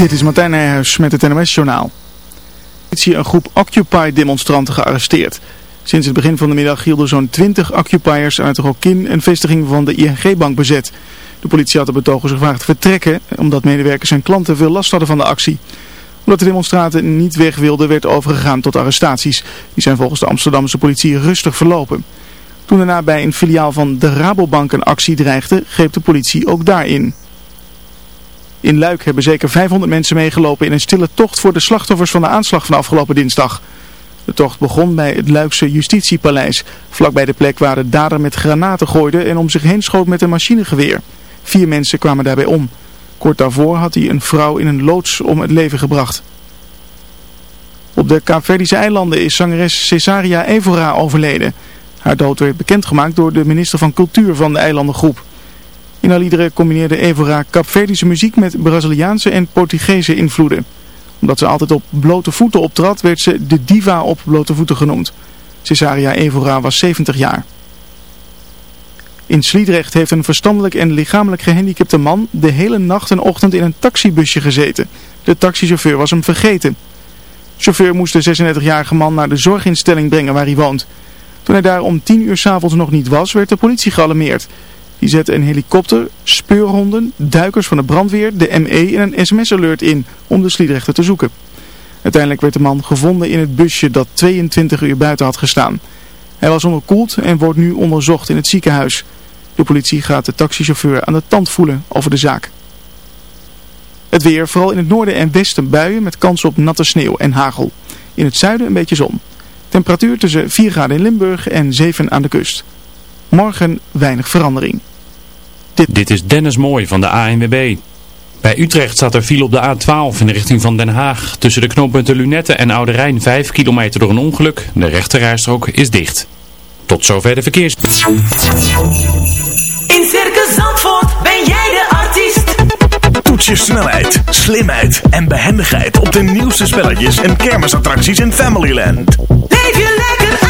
Dit is Martijn Nijhuis met het NMS-journaal. Politie een groep Occupy-demonstranten gearresteerd. Sinds het begin van de middag hielden zo'n 20 Occupiers uit Rokin een vestiging van de ING-bank bezet. De politie had de betogers gevraagd vertrekken, omdat medewerkers en klanten veel last hadden van de actie. Omdat de demonstranten niet weg wilden, werd overgegaan tot arrestaties. Die zijn volgens de Amsterdamse politie rustig verlopen. Toen daarna bij een filiaal van de Rabobank een actie dreigde, greep de politie ook daarin. In Luik hebben zeker 500 mensen meegelopen in een stille tocht voor de slachtoffers van de aanslag van afgelopen dinsdag. De tocht begon bij het Luikse Justitiepaleis, vlakbij de plek waar de dader met granaten gooide en om zich heen schoot met een machinegeweer. Vier mensen kwamen daarbij om. Kort daarvoor had hij een vrouw in een loods om het leven gebracht. Op de Kaapverdische eilanden is zangeres Cesaria Evora overleden. Haar dood werd bekendgemaakt door de minister van Cultuur van de eilandengroep. In haar liederen combineerde Evora Capverdische muziek met Braziliaanse en Portugese invloeden. Omdat ze altijd op blote voeten optrad, werd ze de diva op blote voeten genoemd. Cesaria Evora was 70 jaar. In Sliedrecht heeft een verstandelijk en lichamelijk gehandicapte man de hele nacht en ochtend in een taxibusje gezeten. De taxichauffeur was hem vergeten. De chauffeur moest de 36-jarige man naar de zorginstelling brengen waar hij woont. Toen hij daar om 10 uur s'avonds nog niet was, werd de politie gealarmeerd. Die zetten een helikopter, speurhonden, duikers van de brandweer, de ME en een sms-alert in om de Sliedrechter te zoeken. Uiteindelijk werd de man gevonden in het busje dat 22 uur buiten had gestaan. Hij was onderkoeld en wordt nu onderzocht in het ziekenhuis. De politie gaat de taxichauffeur aan de tand voelen over de zaak. Het weer, vooral in het noorden en westen buien met kans op natte sneeuw en hagel. In het zuiden een beetje zon. Temperatuur tussen 4 graden in Limburg en 7 aan de kust. Morgen weinig verandering. Dit, is Dennis Mooi van de ANWB. Bij Utrecht staat er file op de A12 in de richting van Den Haag. Tussen de knooppunten Lunette en Oude Rijn 5 kilometer door een ongeluk. De rechterrijstrook is dicht. Tot zover de verkeers. In Circus Zandvoort ben jij de artiest. Toets je snelheid, slimheid en behendigheid op de nieuwste spelletjes en kermisattracties in Familyland. Leef je lekker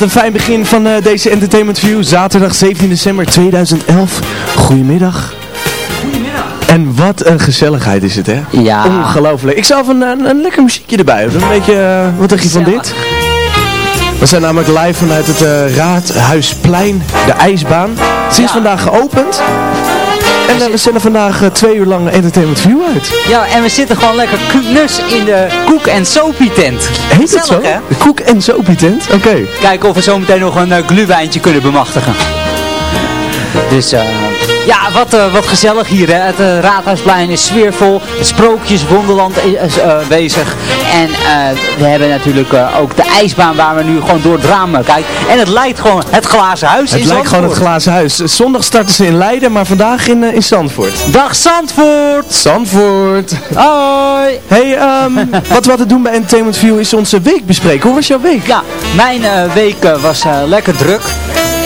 Wat een fijn begin van eh, deze Entertainment View. Zaterdag 17 december 2011. Goedemiddag. Goedemiddag. En wat een gezelligheid is het, hè? Ja. Ongelooflijk. Ik zou even een, een lekker muziekje erbij doen. Een beetje, eh, wat denk je van dit? We zijn namelijk live vanuit het eh, Raadhuisplein, de ijsbaan. Sinds Ja. vandaag geopend. En eh, we zenden vandaag eh, twee uur lang Entertainment View uit. Ja, en we zitten gewoon lekker knus in de koek- en sopie tent. Heet het zo? Hè? De koek en sopie tent? Oké. Kijken of we zo meteen nog een uh, gluwijntje kunnen bemachtigen. Dus eh, ja, wat, eh, wat gezellig hier. Hè. Het eh, Raadhuisplein is sfeervol. Het Sprookjes Wonderland is bezig. En we hebben natuurlijk ook de ijsbaan waar we nu gewoon door het raam kijken. En het lijkt gewoon het glazen huis Het in lijkt gewoon het glazen huis. Zondag starten ze in Leiden, maar vandaag in, in Zandvoort. Dag Zandvoort! Zandvoort! Hoi! Hey, ehm, wat we altijd doen bij Entertainment View is onze week bespreken. Hoe was jouw week? Ja, mijn week was lekker druk.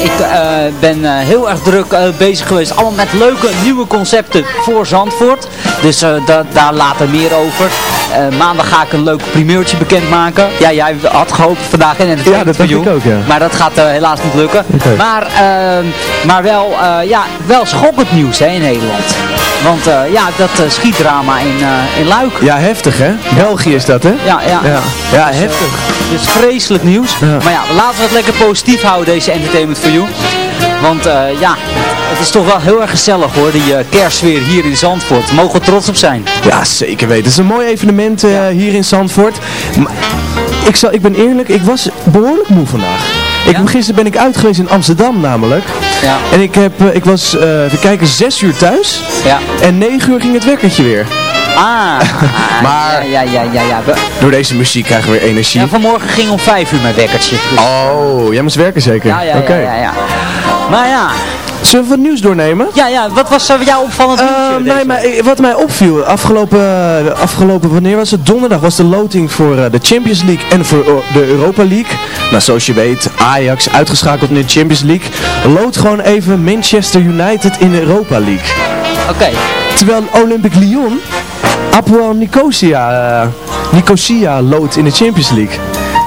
Ik eh, ben eh, heel erg druk eh, bezig geweest. Allemaal met leuke nieuwe concepten voor Zandvoort. Dus da- daar later meer over. Eh, maandag ga ik een leuk primeurtje bekendmaken. Ja, jij had gehoopt vandaag in het Ja, dat ik ook, ja. Maar dat gaat eh, helaas niet lukken. Maar, eh, maar wel, eh, ja, wel schokkend nieuws hè, in Nederland. Want ja, dat eh, schietdrama in, in Luik. Ja, heftig hè? België is dat hè? Ja, ja. Ja, ja heftig. Dit is vreselijk nieuws. Ja. Maar ja, laten we het lekker positief houden, deze Entertainment for You. Want eh, ja, het is toch wel heel erg gezellig hoor, die kerstsfeer hier in Zandvoort. Mogen we trots op zijn. Ja, zeker weten. Het is een mooi evenement eh, hier in Zandvoort. Maar ik, zal, ik ben eerlijk, ik was behoorlijk moe vandaag. Ik, Ja? Gisteren ben ik uit geweest in Amsterdam namelijk. Ja. En ik, heb, eh, ik was, eh even kijken, zes uur thuis. Ja. En negen uur ging het wekkertje weer. Ah, Maar- ja, ja, ja, ja. Door deze muziek krijgen we weer energie. ja vanmorgen ging om vijf uur mijn wekkertje. Oh, jij moest werken zeker? ja, Oké. ja, ja, ja. Maar ja, Zullen we wat nieuws doornemen? ja, ja, wat was jouw opvallend deze nee, maar wat mij opviel, afgelopen, afgelopen, wanneer was het? Donderdag was de loting voor eh, de Champions League en voor eh, de Europa League. Nou, zoals je weet, Ajax uitgeschakeld in de Champions League. Lood gewoon even Manchester United in de Europa League. Oké, Terwijl Olympic Lyon, Apoel Nicosia, eh, Nicosia in de Champions League.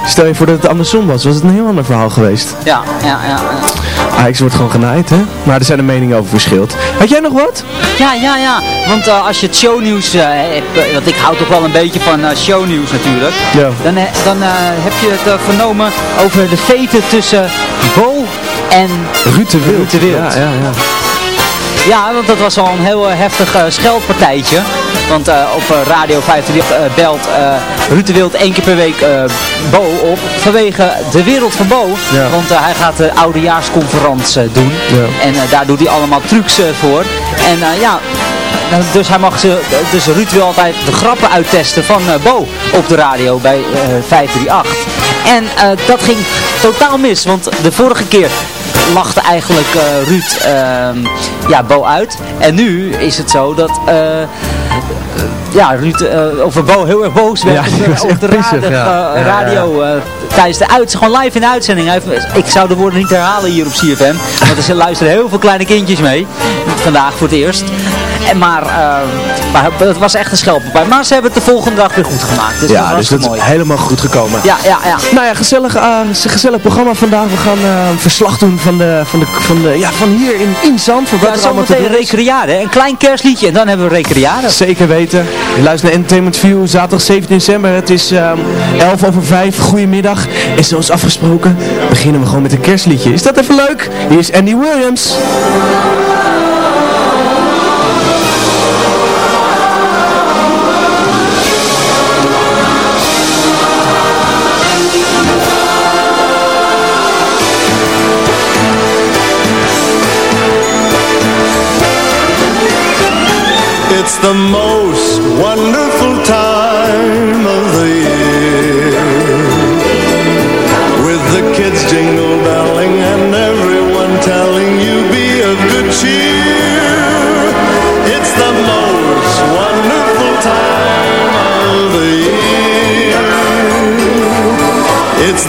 Stel je voor dat het andersom was, was het een heel ander verhaal geweest. ja, ja, ja. ja. Ajax wordt gewoon genaaid, hè? Maar er zijn de meningen over verschild. Had jij nog wat? Ja, ja, ja. Want eh, als je het shownieuws uh, hebt, eh, want ik hou toch wel een beetje van eh, shownieuws natuurlijk. Ja. Dan, dan eh, heb je het vernomen over de feten tussen Bo en Ruud de Wild. Ruud de Wild. Ja, ja, ja. Ja, want dat was al een heel eh, heftig eh, scheldpartijtje. Want eh, op Radio 538 eh, belt Ruud de Wild één keer per week Bo op. Vanwege de wereld van Bo. Ja. Want hij gaat de oudejaarsconferentie doen. Ja. En daar doet hij allemaal trucs voor. En ja, dus hij mag ze, dus Ruud wil altijd de grappen uittesten van Bo op de radio bij eh 538. En dat ging totaal mis, want de vorige keer lachte eigenlijk eh, Ruud ehm, ja, Bo uit. En nu is het zo dat eh, ja, Ruud, eh, of Bo heel erg boos werd Ja, op de, op radio, ja. radio tijdens de uit, gewoon live in de uitzending. Ik zou de woorden niet herhalen hier op CFM, want er luisteren heel veel kleine kindjes mee. Vandaag voor het eerst. En maar, eh, maar het was echt een schelpelpij. Maar ze hebben het de volgende dag weer goed gemaakt. Dus dat Ja, was dus dat mooi. is helemaal goed gekomen. Ja, ja, ja. Nou ja, gezellig, eh, een gezellig programma vandaag. We gaan eh, een verslag doen van, de, van, de, van, de, ja, van hier in, in Zandvoort. Wat Ja, allemaal te zometeen recreade. Een klein kerstliedje en dan hebben we recreade. Zeker weten. Je luistert naar Entertainment View, zaterdag 17 december. Het is ehm 11 over 5. Goedemiddag. En zoals afgesproken beginnen we gewoon met een kerstliedje. Is dat even leuk? Hier is Andy Williams.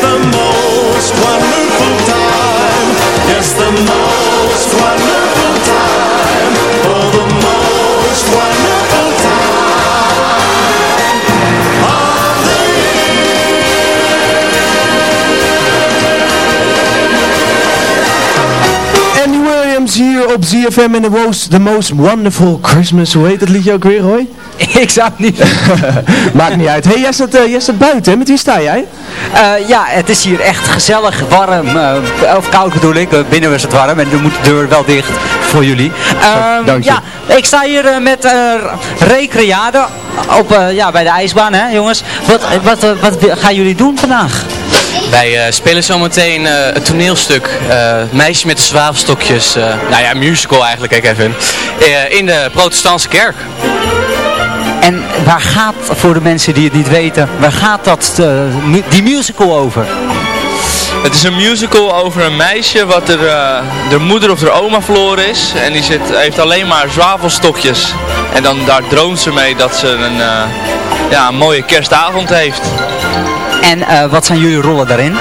The most wonderful time. Yes, the most wonderful time. Oh, the most wonderful time of the Andy Williams hier op ZFM in the most, the most Wonderful Christmas. Hoe heet het liedje ook weer, Roy? Ik zou het niet... Maakt niet uit. hey, jij staat, eh, jij staat buiten, hè? Met wie sta jij? Eh, ja, het is hier echt gezellig, warm, eh, of koud bedoel ik. Eh, binnen is het warm en dan moet de deur wel dicht voor jullie. Ehm, dank je. Ja, ik sta hier met eh Recreade op, eh, ja, bij de ijsbaan, hè jongens. Wat, wat, wat gaan jullie doen vandaag? Wij eh, spelen zometeen eh het toneelstuk eh, Meisje met de zwavelstokjes. eh, nou ja, musical eigenlijk, hè Kevin. Eh, in de protestantse kerk. En waar gaat, voor de mensen die het niet weten, waar gaat dat, eh, die musical over? Het is een musical over een meisje wat er, eh de moeder of de oma verloren is. En die zit, heeft alleen maar zwavelstokjes. En dan daar droomt ze mee dat ze een, eh, ja, een mooie kerstavond heeft. En wat zijn jullie rollen daarin?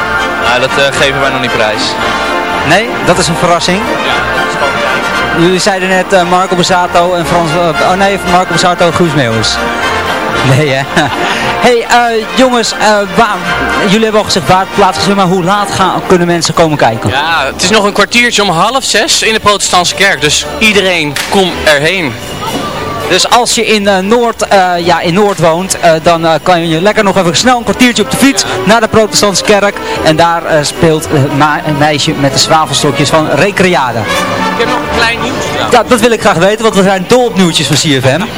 Nou, dat geven wij nog niet prijs. Nee, dat is een verrassing. Jullie zeiden net eh, Marco Bazzato en Frans... eh, oh nee, Marco Bazzato en Guus. Nee, hè? hey, eh, jongens, eh, waar, jullie hebben al gezegd waar het plaatsvindt, maar hoe laat gaan, kunnen mensen komen kijken? Ja, het is nog een kwartiertje om half zes in de protestantse kerk. Dus iedereen kom erheen. Dus als je in, eh, Noord, eh, ja, in Noord woont, eh, dan kan je lekker nog even snel een kwartiertje op de fiets naar de protestantse kerk. En daar speelt een meisje met de zwavelstokjes van Recreade. Ik heb nog een klein nieuwtje. Ja, dat wil ik graag weten, want we zijn dol op nieuwtjes van CFM.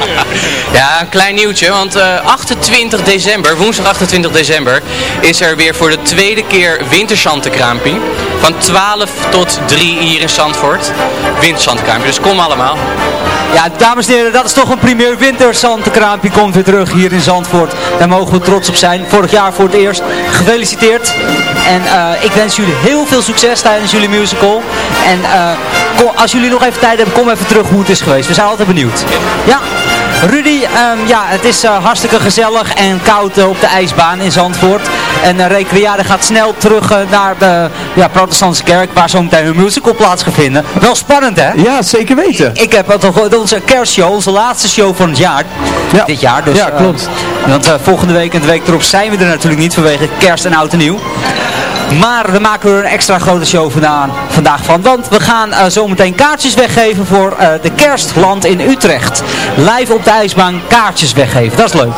Ja, een klein nieuwtje, want eh, 28 december, woensdag 28 december, is er weer voor de tweede keer winterzantenkraampie. Van 12 tot 3 hier in Zandvoort. Winterzantenkraampie, dus kom allemaal. Ja, dames en heren, dat is toch een primeur. Winterzantenkraampje komt weer terug hier in Zandvoort. Daar mogen we trots op zijn. Vorig jaar voor het eerst. Gefeliciteerd. En eh, ik wens jullie heel veel succes tijdens jullie musical. En eh, kom, als jullie nog even tijd hebben, kom even terug hoe het is geweest. We zijn altijd benieuwd. Ja. Rudy, ehm, ja, het is eh, hartstikke gezellig en koud eh, op de ijsbaan in Zandvoort. En uh, Recreade gaat snel terug naar de ja, protestantse kerk, waar zo meteen een musical plaats gaat vinden. Wel spannend, hè? Ja, zeker weten. Ik heb het al onze kerstshow, onze laatste show van het jaar. Ja. Dit jaar. Dus, Ja, klopt. want volgende week en de week erop zijn we er natuurlijk niet vanwege kerst en oud en nieuw. Maar we maken er een extra grote show vandaan, vandaag van. Want we gaan eh, zometeen kaartjes weggeven voor eh, de kerstland in Utrecht. Live op de ijsbaan kaartjes weggeven. Dat is leuk.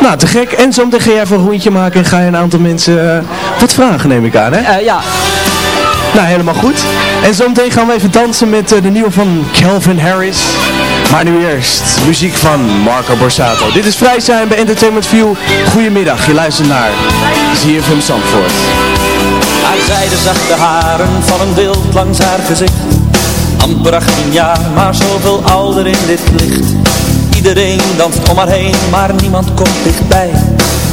Nou, te gek. En zometeen ga jij even een rondje maken en ga je een aantal mensen eh, wat vragen, neem ik aan, hè? Ja, Nou, helemaal goed. En zometeen gaan we even dansen met de nieuwe van Calvin Harris. Maar nu eerst muziek van Marco Borsato. Dit is Vrij zijn bij Entertainment View. Goedemiddag, je luistert naar ZFM Zandvoort. Haar zijde zachte haren vallen wild langs haar gezicht. Amper 18 jaar, maar zoveel ouder in dit licht. Iedereen danst om haar heen, maar niemand komt dichtbij.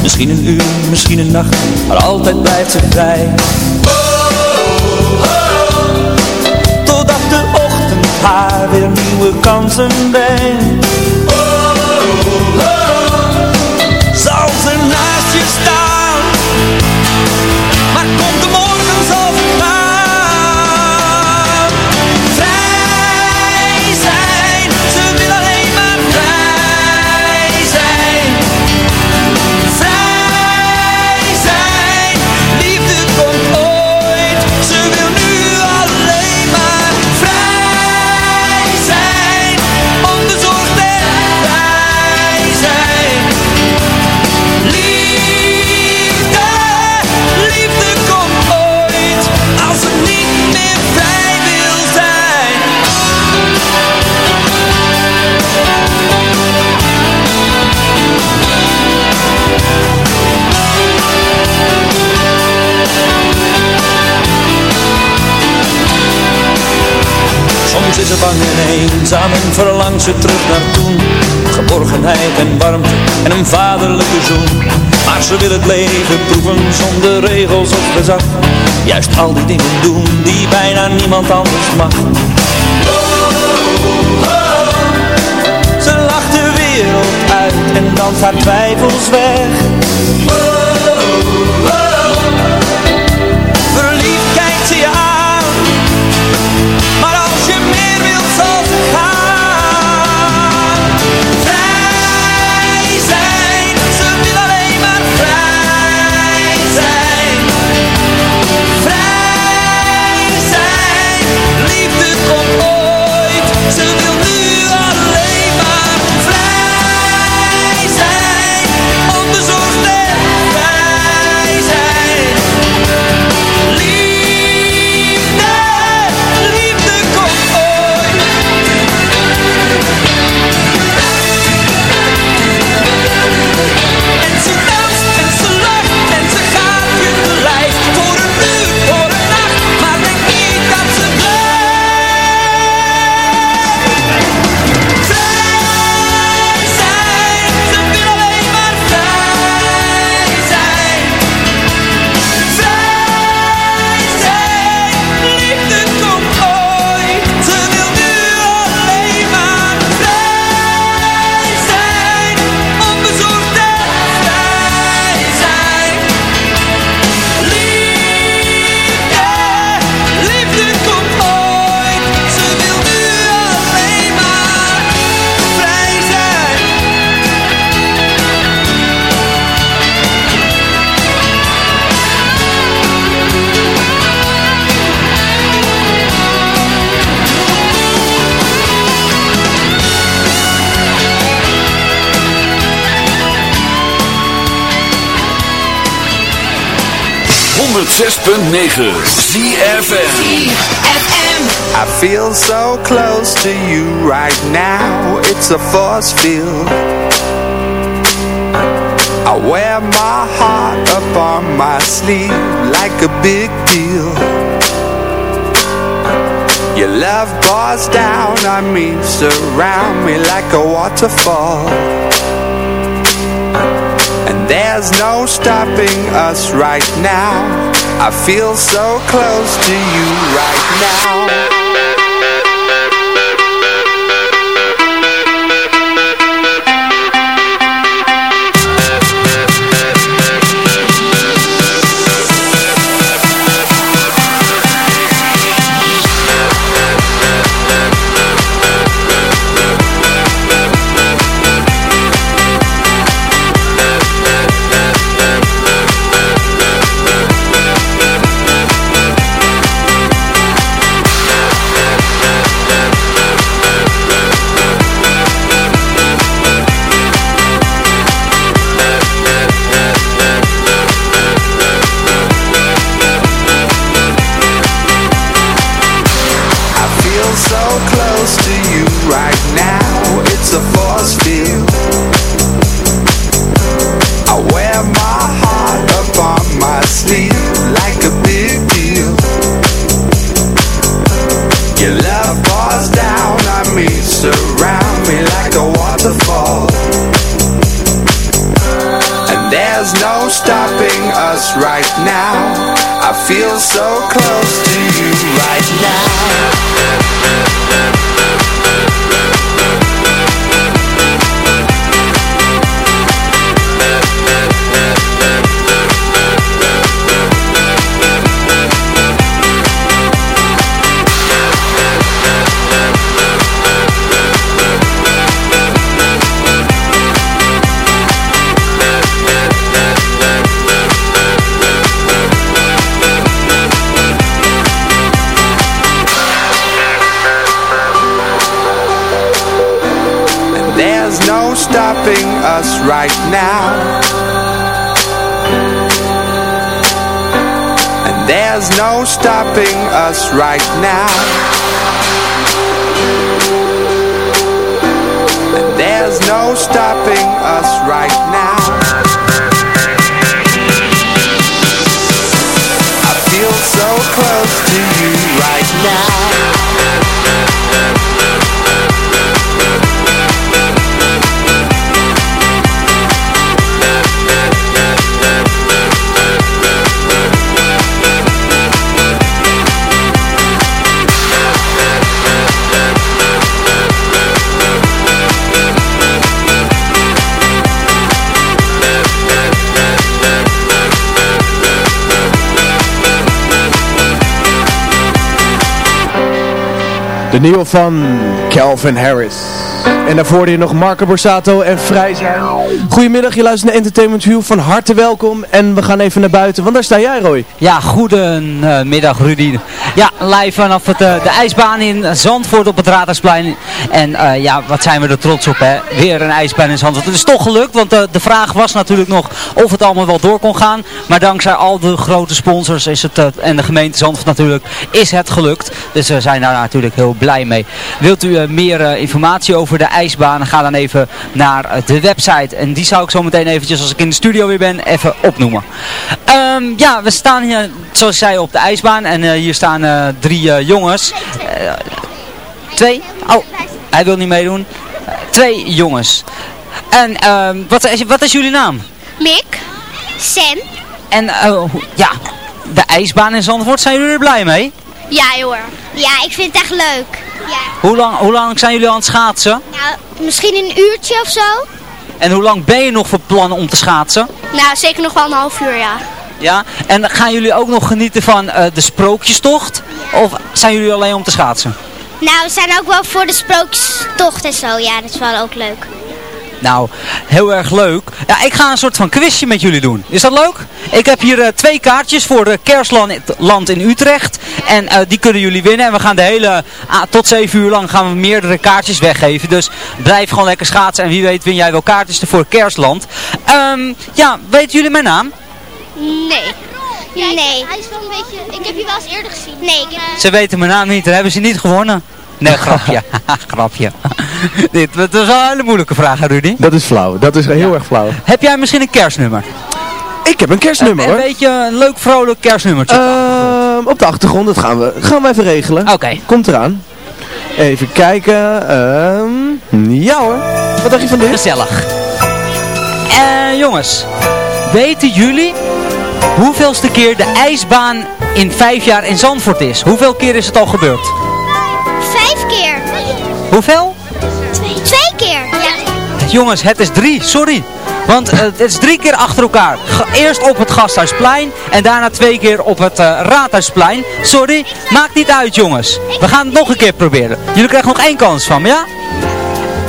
Misschien een uur, misschien een nacht, maar altijd blijft ze vrij. Totdat de ochtend haar weer nieuwe kansen brengt eenzaam en ze terug naar toen. Geborgenheid en warmte en een vaderlijke zoen. Maar ze wil het leven proeven zonder regels of gezag. Juist al die dingen doen die bijna niemand anders mag. Ze lacht de wereld uit en danst haar twijfels weg. I feel so close to you right now. It's a force field. I wear my heart up on my sleeve Like a big deal. Your love pours down on me Surround me like a waterfall. And there's no stopping us right now I feel so close to you right now I wear my heart my sleeve Like a big deal. Your love pours down on me Surround me like a waterfall. And there's no stopping us right now. I feel so close to you right now us right now. And there's no stopping us right now. And there's no stopping us right now De nieuwe van Calvin Harris. En daarvoor je nog Marco Borsato en Vrij. Goedemiddag, je luistert naar Entertainment View. Van harte welkom. En we gaan even naar buiten, want daar sta jij Roy. Ja, goedemiddag Rudy. Ja, live vanaf het, eh, de ijsbaan in Zandvoort op het Raadhuisplein. En eh, ja, wat zijn we er trots op hè. Weer een ijsbaan in Zandvoort. Het is toch gelukt, want eh, de vraag was natuurlijk nog of het allemaal wel door kon gaan. Maar dankzij al de grote sponsors is het, en de gemeente Zandvoort natuurlijk, is het gelukt. Dus we zijn daar natuurlijk heel blij mee. Wilt u meer informatie over de ijsbaan, ga dan even naar de website. En die zou ik zo meteen eventjes, als ik in de studio weer ben, even opnoemen. Ehm, ja, we staan hier, zoals ik zei, op de ijsbaan. En uh, hier staan uh, drie jongens. twee? Oh, hij wil niet meedoen. twee jongens. En ehm, wat, is, wat is jullie naam? Mick. Sam. En ja, de ijsbaan in Zandvoort, zijn jullie er blij mee? Ja hoor. Ja, ik vind het echt leuk. Ja. Hoe, lang, hoe lang zijn jullie aan het schaatsen? Nou, misschien een uurtje of zo. En hoe lang ben je nog voor plan om te schaatsen? Nou, zeker nog wel een half uur, ja. Ja, en gaan jullie ook nog genieten van uh, de sprookjestocht? Of zijn jullie alleen om te schaatsen? Nou, we zijn ook wel voor de sprookjestocht en zo. Ja, dat is wel ook leuk. Nou, heel erg leuk. Ja, ik ga een soort van quizje met jullie doen. Is dat leuk? Ik heb hier uh, twee kaartjes voor de Kerstland in Utrecht. En uh, die kunnen jullie winnen. En we gaan de hele, uh, tot 7 uur lang gaan we meerdere kaartjes weggeven. Dus blijf gewoon lekker schaatsen. En wie weet win jij wel kaartjes voor Kerstland. Um, ja, weten jullie mijn naam? Nee. Nee. Hij is wel een beetje... Ik heb je wel eens eerder gezien. Nee. Ik heb... Ze weten mijn naam niet. Dan hebben ze niet gewonnen. Nee, grapje. grapje. Dit, dat is wel een hele moeilijke vraag, Rudy. Dat is flauw. Dat is heel erg flauw. Heb jij misschien een kerstnummer? Ik heb een kerstnummer een, hoor. Een beetje een leuk vrolijk kerstnummertje. Uh, op de achtergrond, dat gaan we, gaan we even regelen. Oké. Okay. Komt eraan. Even kijken. Uh, ja hoor. Wat dacht je van dit? Gezellig. Uh, jongens, weten jullie hoeveelste keer de ijsbaan in vijf jaar in Zandvoort is? Hoeveel keer is het al gebeurd? Hoeveel? Twee, Twee keer. Ja. Jongens, het is drie. Sorry. Want uh, het is drie keer achter elkaar. Eerst op het Gasthuisplein en daarna twee keer op het uh, Raadhuisplein. Sorry, maakt niet uit jongens. We gaan het nog een keer proberen. Jullie krijgen nog één kans van me, ja?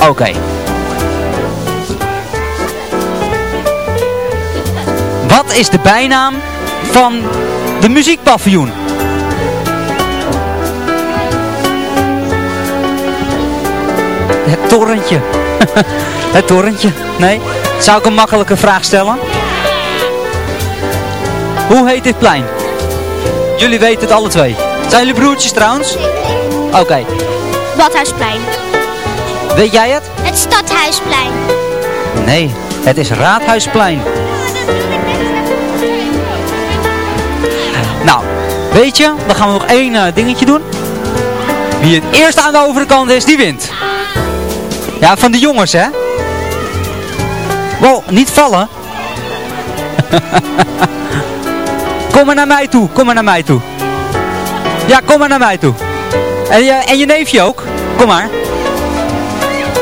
Oké. Okay. Wat is de bijnaam van de muziekpaviljoen? Het torentje. het torentje. Nee? Zou ik een makkelijke vraag stellen? Hoe heet dit plein? Jullie weten het alle twee. Zijn jullie broertjes trouwens? Oké. Okay. Badhuisplein. Weet jij het? Het Stadhuisplein. Nee, het is Raadhuisplein. Nou, weet je, dan gaan we nog één uh, dingetje doen. Wie het eerst aan de overkant is, die wint. Ja, van de jongens, hè? Wow, niet vallen. kom maar naar mij toe, kom maar naar mij toe. Ja, kom maar naar mij toe. En je, en je neefje ook. Kom maar.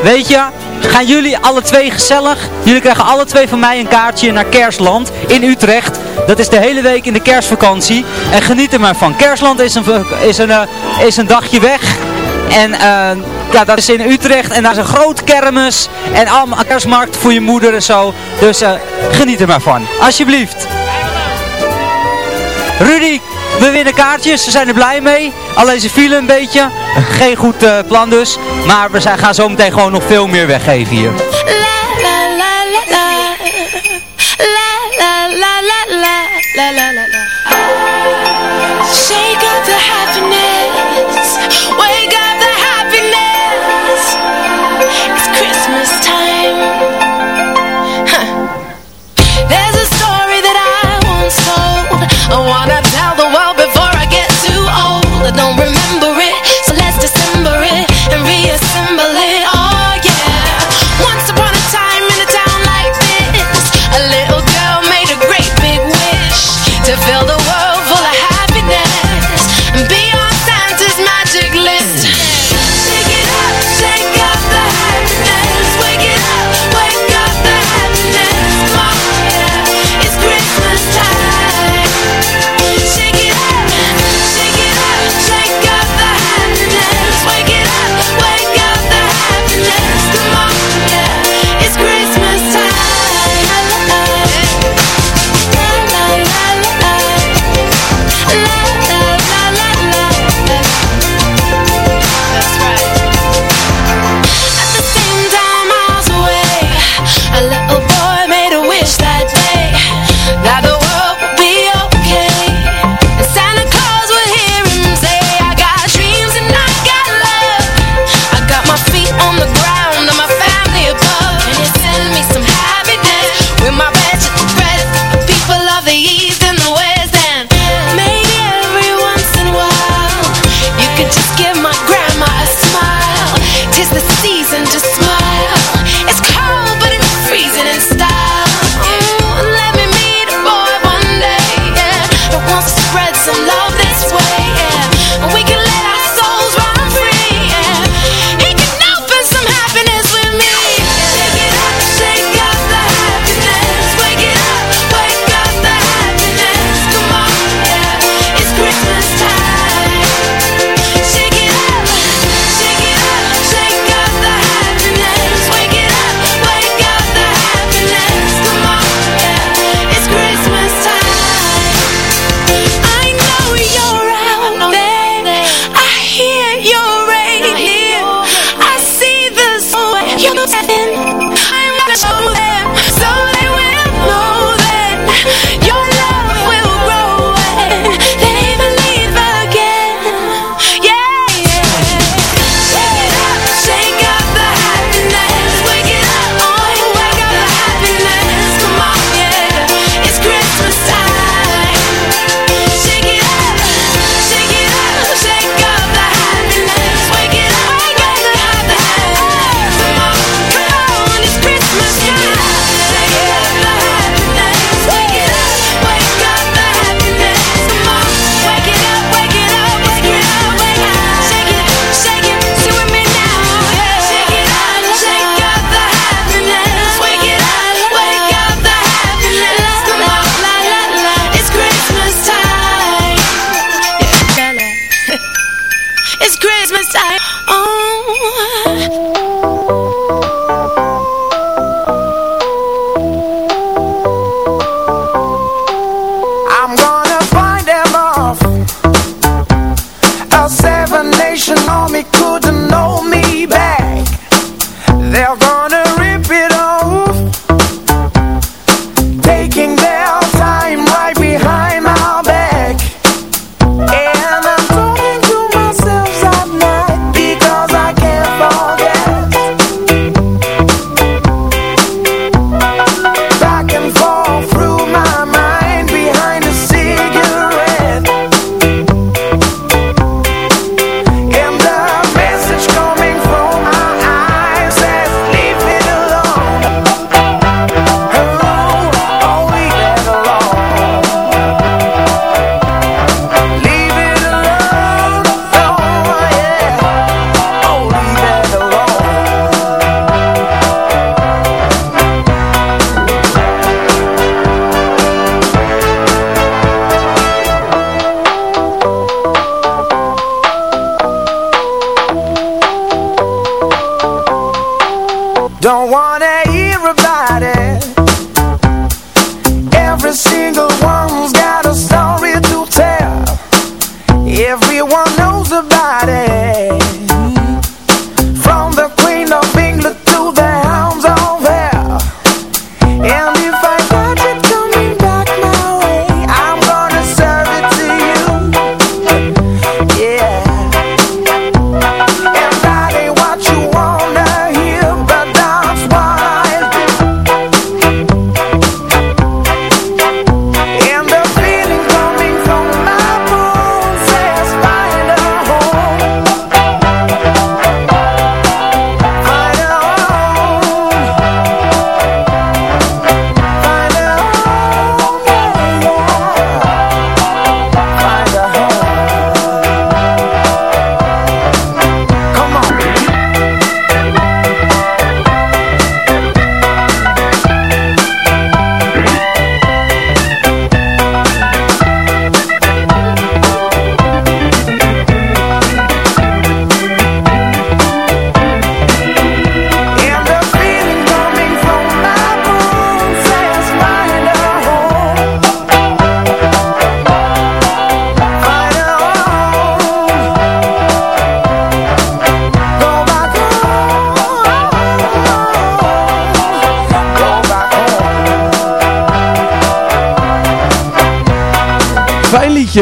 Weet je, gaan jullie alle twee gezellig. Jullie krijgen alle twee van mij een kaartje naar Kerstland in Utrecht. Dat is de hele week in de kerstvakantie. En geniet er maar van. Kerstland is een, is een, uh, is een dagje weg. En uh, ja, dat is in Utrecht. En daar is een groot kermis. En allemaal kerstmarkt voor je moeder en zo. Dus uh, geniet er maar van. Alsjeblieft. Rudy, we winnen kaartjes. Ze zijn er blij mee. Alleen ze vielen een beetje. Geen goed uh, plan dus. Maar we zijn, gaan zo meteen gewoon nog veel meer weggeven hier. La la la la la. La.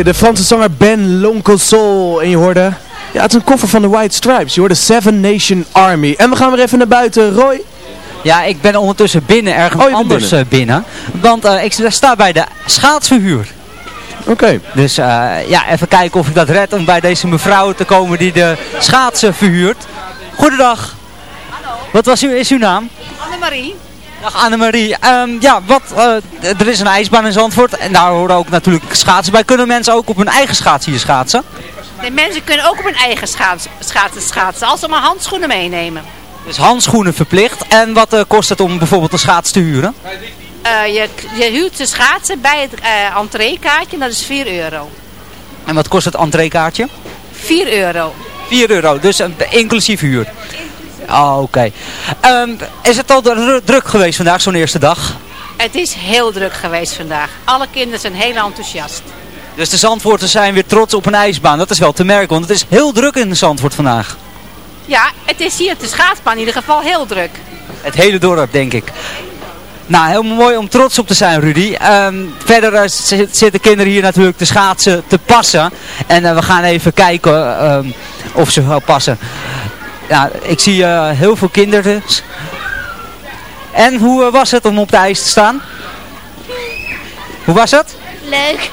De Franse zanger Ben Loncosol. En je hoorde, ja het is een koffer van de White Stripes. Je hoorde Seven Nation Army. En we gaan weer even naar buiten. Roy? Ja, ik ben ondertussen binnen, ergens Oh, je bent anders binnen. eh, binnen. Want eh, ik sta bij de schaatsverhuur. Oké. Dus eh, ja, even kijken of ik dat red om bij deze mevrouw te komen die de schaatsen verhuurt. Goedendag. Wat was u, is uw naam? Annemarie. Dag Annemarie. Ehm ja, wat, eh, er is een ijsbaan in Zandvoort en daar horen ook natuurlijk schaatsen bij. Kunnen mensen ook op hun eigen schaats hier schaatsen? De mensen kunnen ook op hun eigen schaats, schaatsen schaatsen, als ze maar handschoenen meenemen. Dus handschoenen verplicht. En wat eh, kost het om bijvoorbeeld een schaats te huren? Eh, je, je huurt de schaatsen bij het eh entreekaartje en dat is 4 euro. En wat kost het entreekaartje? 4 euro. 4 euro, dus eh, inclusief huur. Oh, oké. Ehm, is het al dru- druk geweest vandaag, zo'n eerste dag? Het is heel druk geweest vandaag. Alle kinderen zijn heel enthousiast. Dus de Zandvoorters zijn weer trots op een ijsbaan. Dat is wel te merken, want het is heel druk in de Zandvoort vandaag. Ja, het is hier op de schaatsbaan in ieder geval heel druk. Het hele dorp, denk ik. Nou, heel mooi om trots op te zijn, Rudy. Ehm, verder eh, zi- zitten kinderen hier natuurlijk de schaatsen te passen. En eh, we gaan even kijken ehm, of ze wel passen. Ja, ik zie eh, heel veel kinderen. En hoe eh, was het om op de ijs te staan? Hoe was het? Leuk.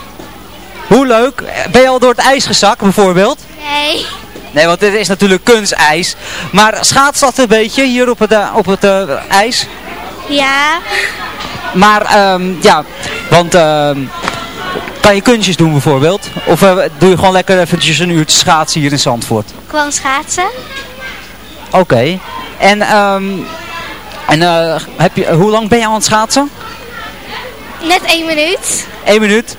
Hoe leuk? Ben je al door het ijs gezakt bijvoorbeeld? Nee. Nee, want dit is natuurlijk kunstijs. Maar schaats dat een beetje hier op het, eh, op het ijs? Ja. Maar ehm, ja, want ehm, kan je kunstjes doen bijvoorbeeld? Of doe je gewoon lekker eventjes een uurtje schaatsen hier in Zandvoort? Gewoon schaatsen. Oké. En, ehm, en eh, heb je, hoe lang ben je aan het schaatsen? Net één minuut. Eén minuut.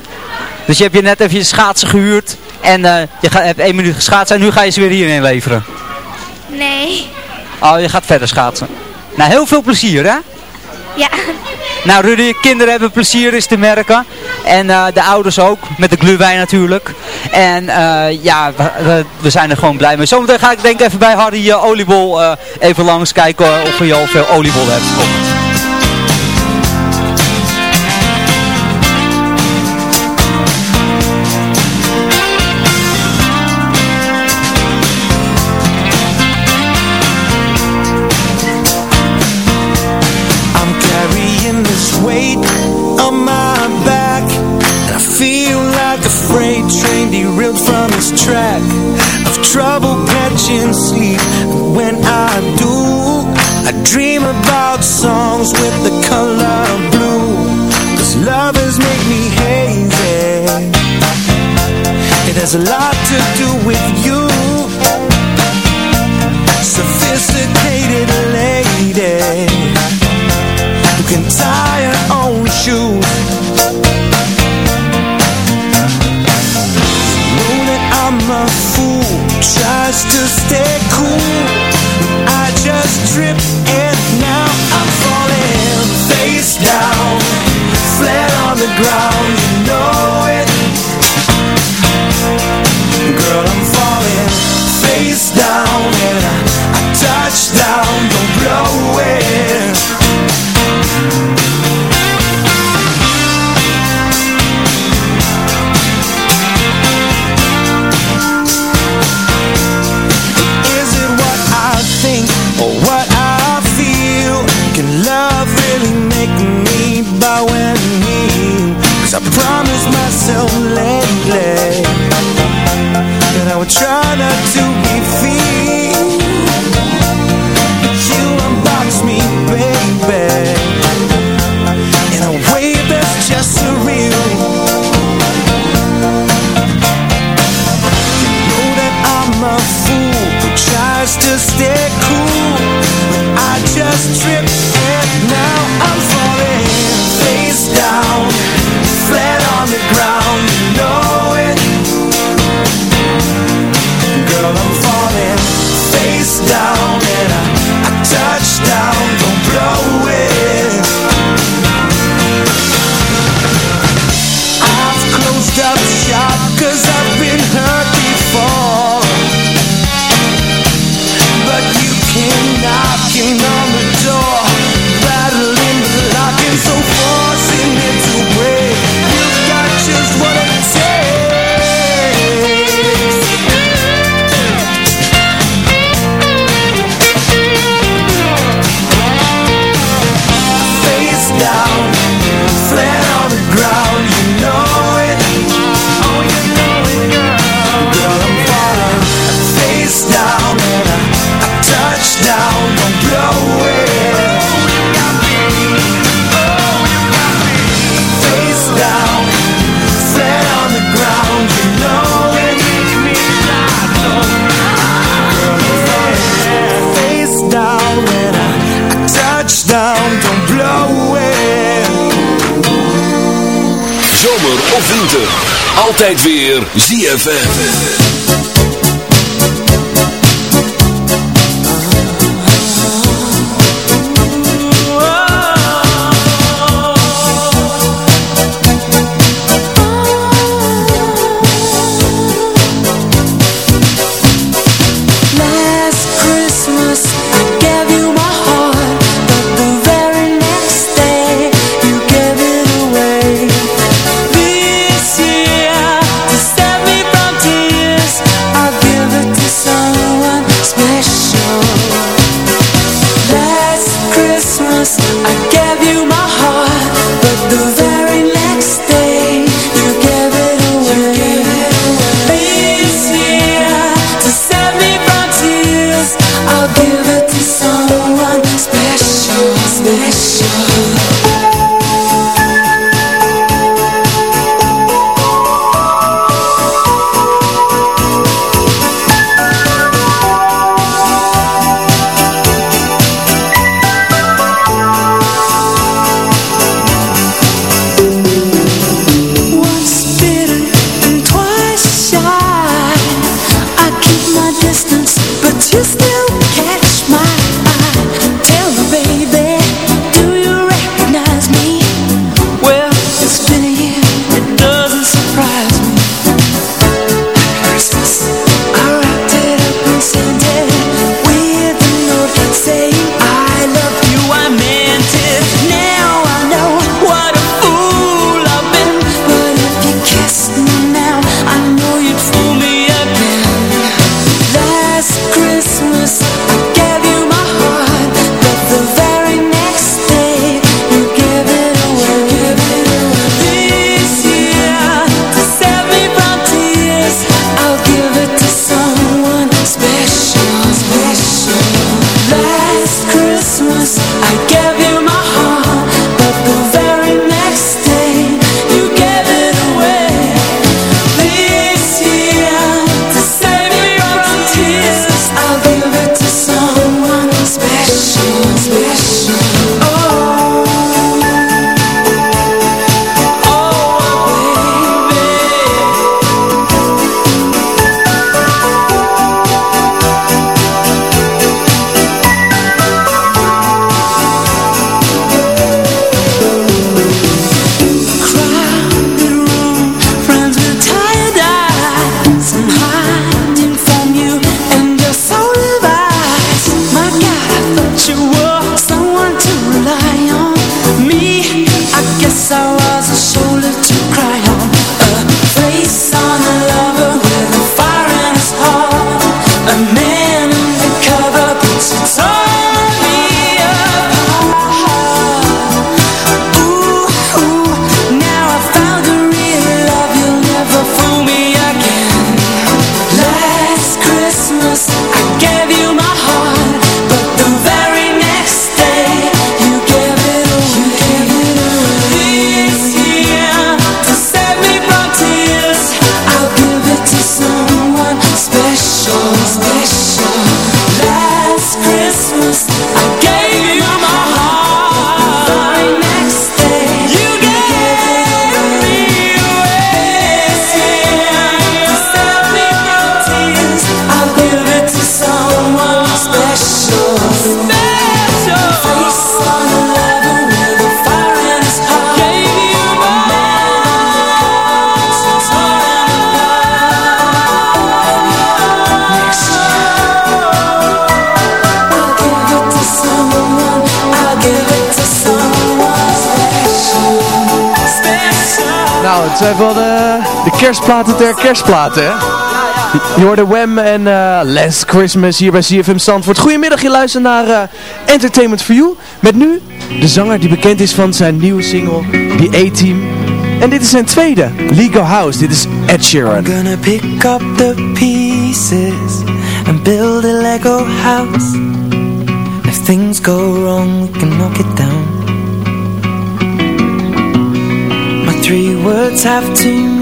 Dus je hebt je net even je schaatsen gehuurd. En eh, je gaat, hebt één minuut geschaatst en nu ga je ze weer hier inleveren. Nee. Oh, je gaat verder schaatsen. Nou, heel veel plezier hè? Ja. Nou Rudy, kinderen hebben plezier is te merken. En eh, de ouders ook, met de gluwijn natuurlijk. En eh, ja, we, we- we zijn er gewoon blij mee. Zometeen ga ik denk even bij Harry uh, Oliebol eh, even langs kijken eh, of je al veel oliebol hebt. Kom. Dream about altijd weer ZFM. Kerstplaten ter kerstplaten, hè? Je hoorde Wham en eh, Last Christmas hier bij CFM Zandvoort. Goedemiddag, je luistert naar eh, Entertainment for You. Met nu de zanger die bekend is van zijn nieuwe single, The A-Team. En dit is zijn tweede, Legal House. Dit is Ed Sheeran. Gonna pick up the pieces and build a Lego house. If things go wrong, we can knock it down. My three words have meanings,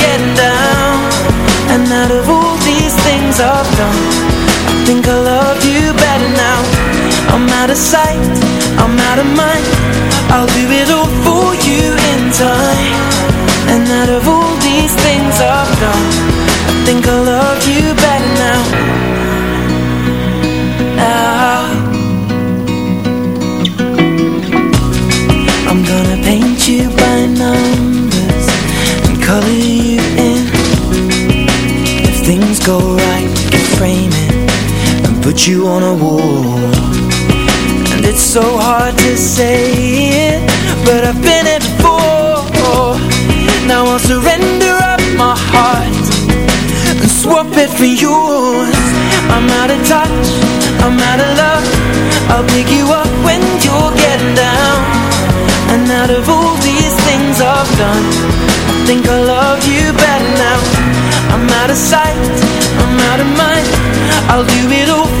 think I love you better now. I'm out of sight, I'm out of mind. I'll do it all for you in time put you on a wall. And it's so hard to say it But I've been it before. Now I'll surrender up my heart and swap it for yours. I'm out of touch, I'm out of love. I'll pick you up when you're getting down. And out of all these things I've done I think I love you better now. I'm out of sight, I'm out of mind. I'll do it all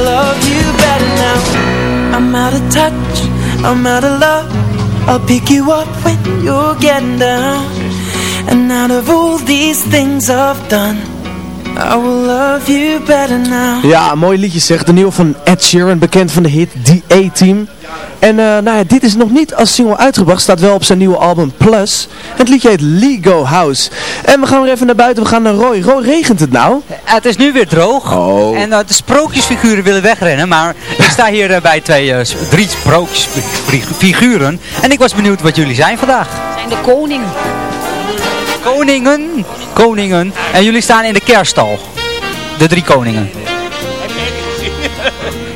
I'm out of touch, I'm out of love I'll pick you up when you're getting down And out of all these things I've done I will love you better now Ja, mooi liedje zeg. De nieuwe van Ed Sheeran, bekend van de hit The A-Team. En eh, nou ja, dit is nog niet als single uitgebracht, staat wel op zijn nieuwe album Plus. Het liedje heet Lego House. En we gaan weer even naar buiten, we gaan naar Roy. Roy, regent het nou? Het is nu weer droog. En eh, de sprookjesfiguren willen wegrennen. Maar ik sta hier eh, bij twee, eh, drie sprookjesfiguren. En ik was benieuwd wat jullie zijn vandaag. zijn de koning. Koningen. Koningen. En jullie staan in de kerststal. De drie koningen.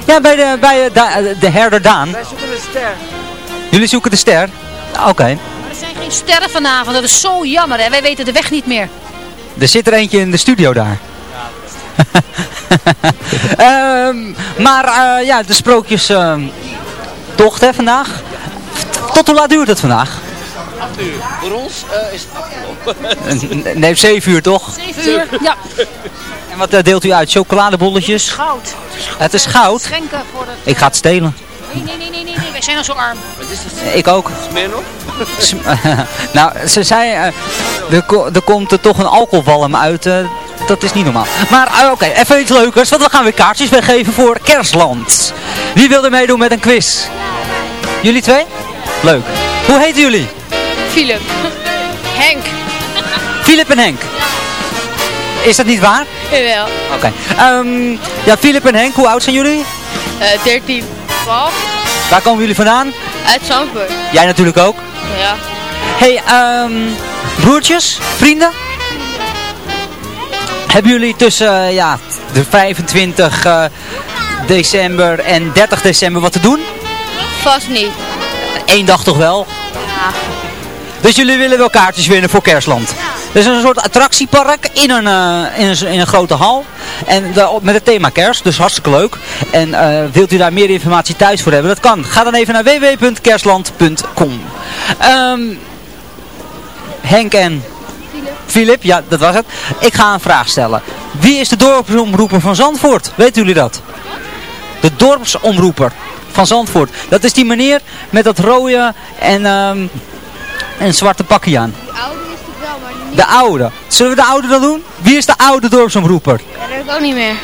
Ja, bij de, bij de, de herder Daan. Ster. Jullie zoeken de ster. Oké. Maar er zijn geen sterren vanavond. Dat is zo jammer. Hè? Wij weten de weg niet meer. Er zit er eentje in de studio daar. Ehm, maar eh, ja, de sprookjes ehm, tocht hè, vandaag. Tot hoe laat duurt het vandaag? 8 uur. Voor ons eh, is het afgelopen. Nee, 7 uur toch? 7 uur. Ja. En wat eh, deelt u uit? Chocoladebolletjes? Goud. Het is goud. Schenken voor de... Ik ga het stelen. Nee, nee, nee, nee, nee. Wij zijn al zo arm. Wat is dat? Ik ook. Smirnoff? Sm- nou, ze zei, eh, er, ko- er komt er toch een alcoholwalm uit. eh, dat is niet normaal. Maar eh, oké, even iets leukers, want we gaan weer kaartjes weggeven voor Kerstland. Wie wil er meedoen met een quiz? Jullie twee? Leuk. Hoe heten jullie? Philip. Henk. Philip en Henk. Is dat niet waar? Jawel. Oké. Ehm, ja, Philip en Henk, hoe oud zijn jullie? Eh 13. 12. Waar komen jullie vandaan? Uit Zandvoort. Jij natuurlijk ook. Ja. Hey, ehm broertjes, vrienden? Hebben jullie tussen eh, ja, de 25 eh, december en 30 december wat te doen? Vast niet. Eén dag toch wel? Ja. Dus jullie willen wel kaartjes winnen voor Kerstland? Het is een soort attractiepark in een, eh, in een, in een grote hal. En de- met het thema kerst, dus hartstikke leuk. En eh, wilt u daar meer informatie thuis voor hebben? Dat kan. Ga dan even naar www.kerstland.com Ehm Henk en Filip, ja dat was het. Ik ga een vraag stellen. Wie is de dorpsomroeper van Zandvoort? Weten jullie dat? De dorpsomroeper van Zandvoort. Dat is die meneer met dat rode en, ehm, en zwarte pakje aan. Oude is het wel, maar niet. De oude. Zullen we de oude dan doen? Wie is de oude dorpsomroeper? Ja, dat heb ik ook niet meer.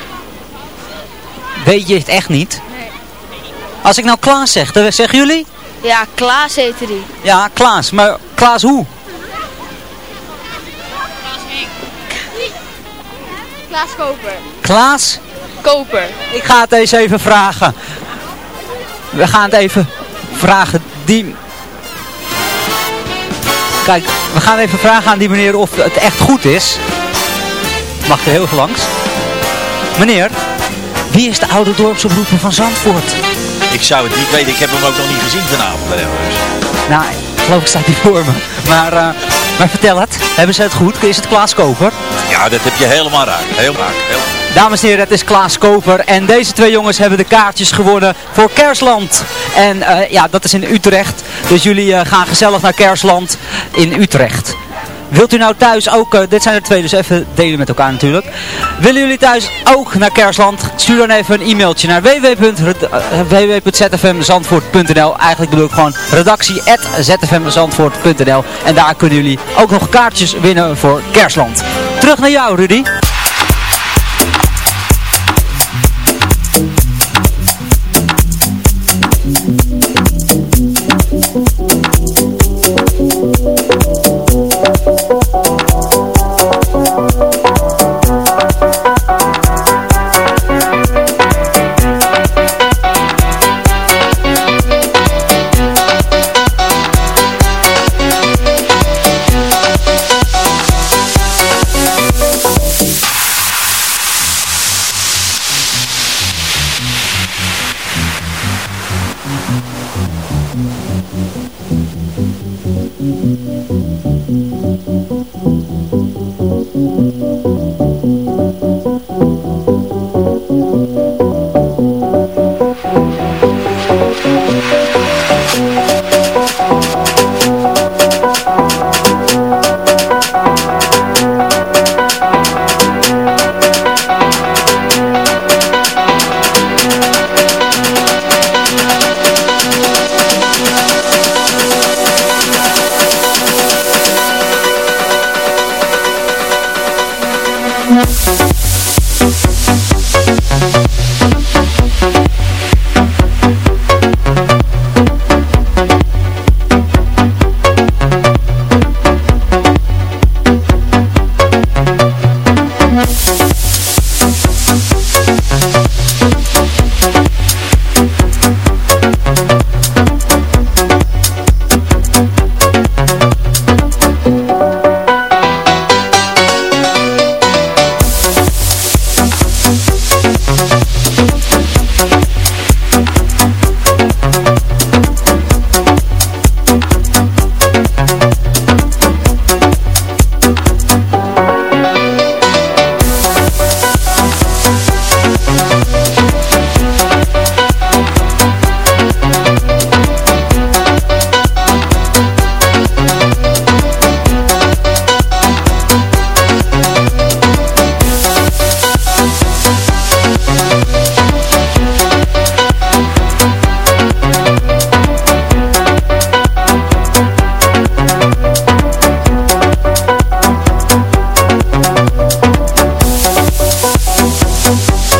Weet je het echt niet? Nee. Als ik nou Klaas zeg, dan zeggen jullie? Ja, Klaas heette die. Ja, Klaas. Maar Klaas hoe? Klaas Koper. Klaas? Koper. Ik ga het eens even vragen. We gaan het even vragen. Die... Kijk, we gaan even vragen aan die meneer of het echt goed is. Mag er heel veel langs. Meneer, wie is de oude dorpsomroeper van Zandvoort? Ik zou het niet weten, ik heb hem ook nog niet gezien vanavond bij. Nou, geloof ik staat hier voor me. Maar, eh, maar vertel het. Hebben ze het goed? Is het Klaas Koper? Ja, dat heb je helemaal raak. Heel raak. Heel... Dames en heren, het is Klaas Koper. En deze twee jongens hebben de kaartjes gewonnen voor Kersland. En eh, ja, dat is in Utrecht. Dus jullie eh, gaan gezellig naar Kersland in Utrecht. Wilt u nou thuis ook, eh, dit zijn er twee, dus even delen met elkaar natuurlijk. Willen jullie thuis ook naar Kersland? Stuur dan even een e-mailtje naar www.zfmzandvoort.nl Eigenlijk bedoel ik gewoon redactie.zfmzandvoort.nl En daar kunnen jullie ook nog kaartjes winnen voor Kersland. Terug naar jou Rudy.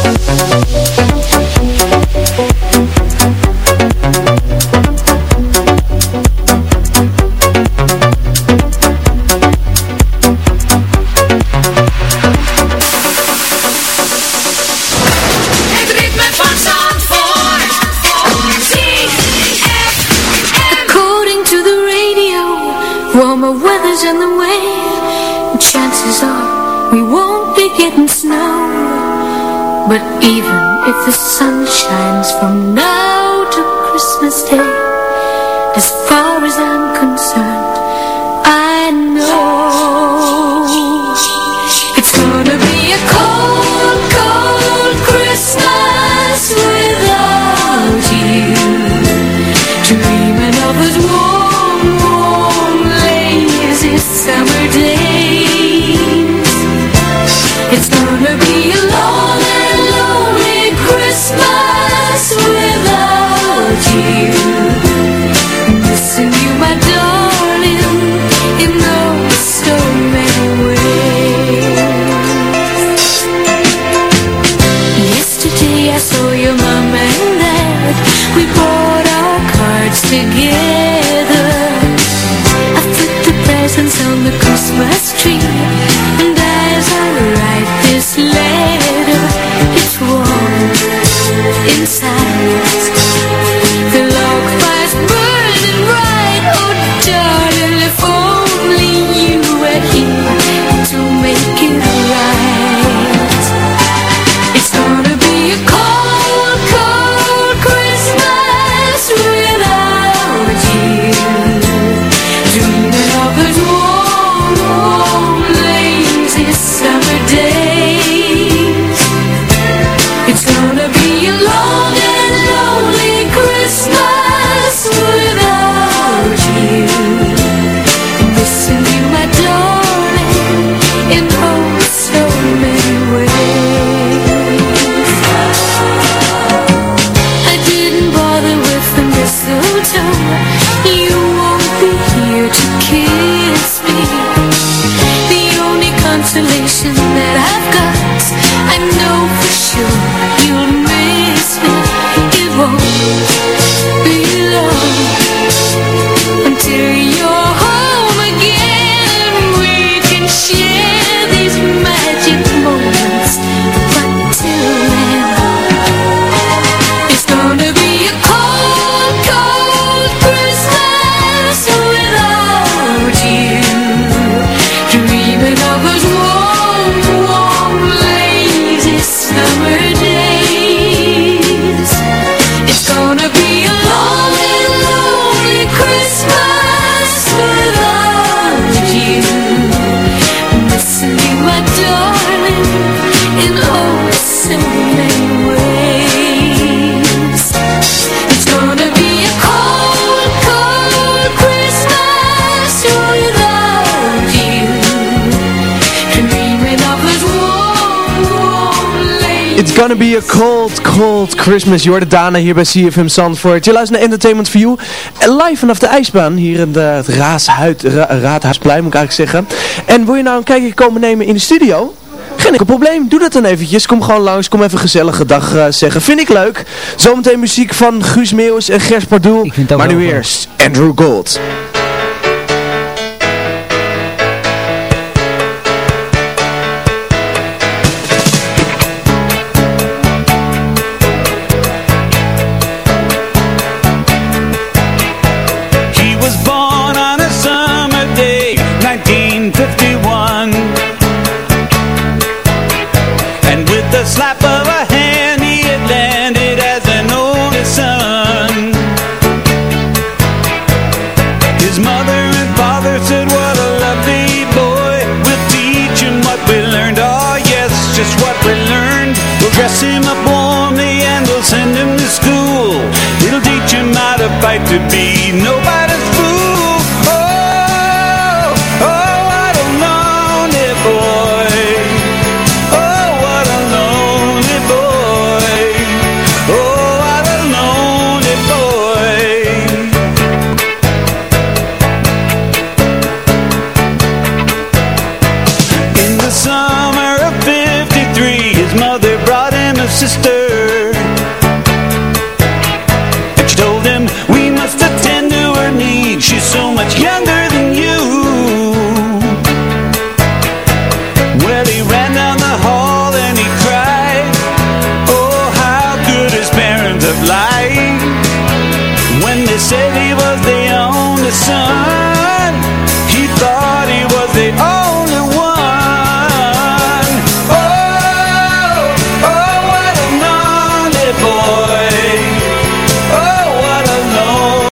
Thank Gonna be a cold, cold Christmas. Jordana hier bij CFM Zandvoort. Je luistert naar Entertainment for You. Live vanaf de ijsbaan hier in de, het Raashuid, Raadhuisplein moet ik eigenlijk zeggen. En wil je nou een kijkje komen nemen in de studio? Geen enkel probleem, doe dat dan eventjes. Kom gewoon langs, kom even gezellige dag eh, zeggen. Vind ik leuk. Zometeen muziek van Guus Meeuwis en Gers Pardoel. Maar nu eerst Andrew Gold.